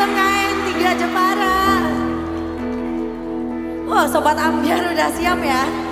Sungai Tiga Jepara. Wah, Sobat Ambiar udah siap ya?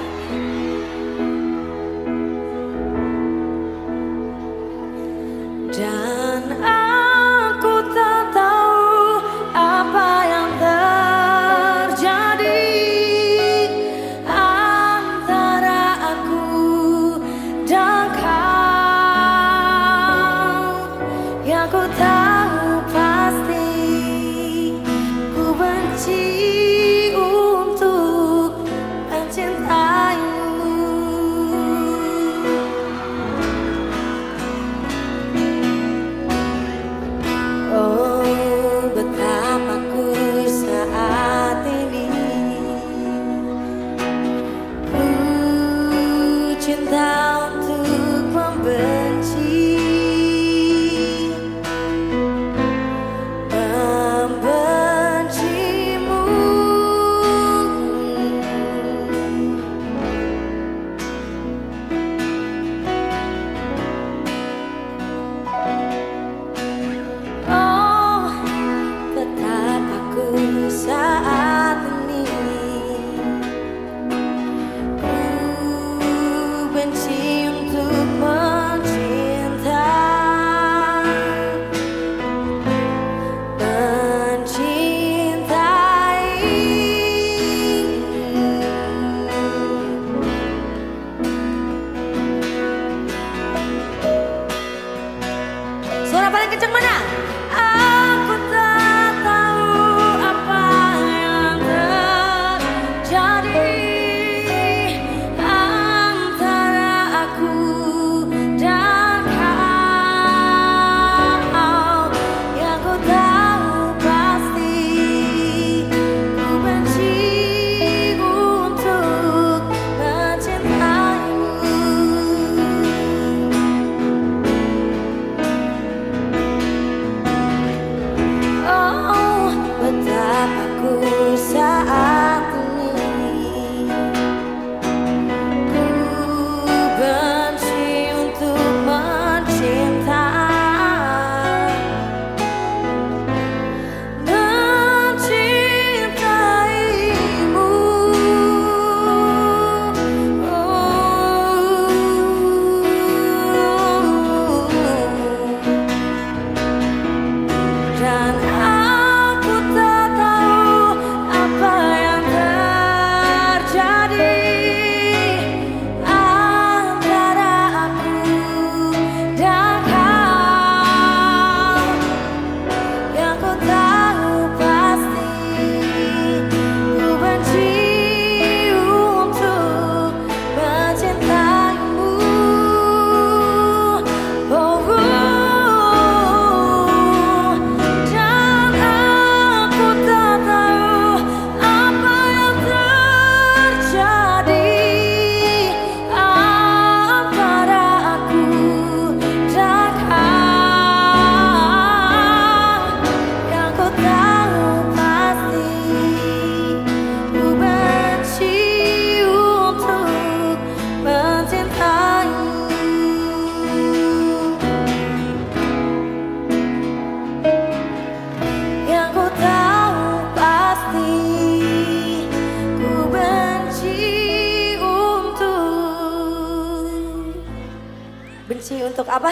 benci untuk apa?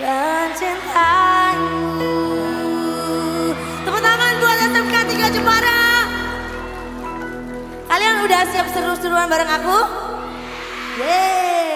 Dan cintamu. Tepuk tangan buat SMK 3 Jepara. Kalian udah siap seru-seruan bareng aku? Yeay.